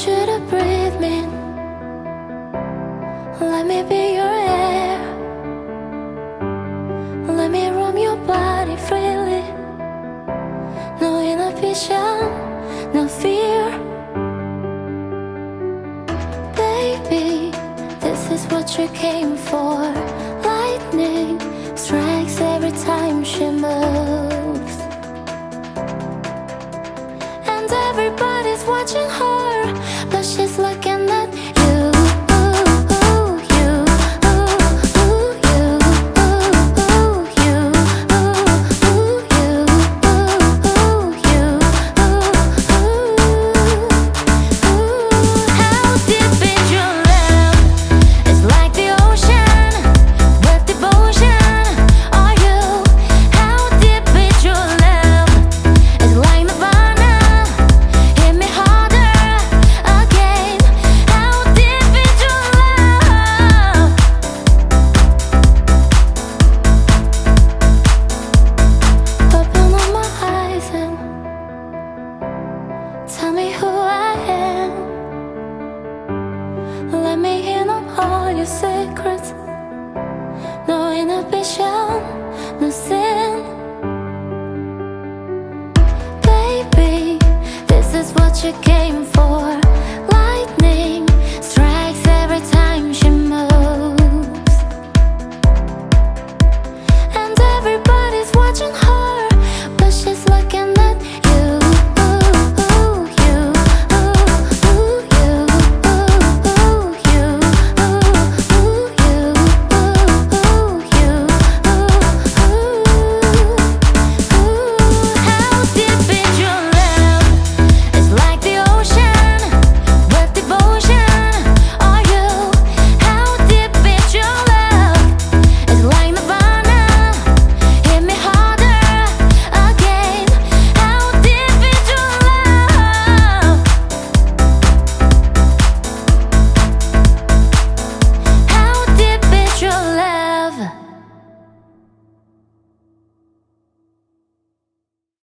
want you to breathe me. Let me be your air. Let me roam your body freely. No inhibition, no fear. Baby, this is what you came for. Lightning strikes every time she moves. And everybody's watching her precious life. your secrets. No inhibition, no sin. Baby, this is what you came for.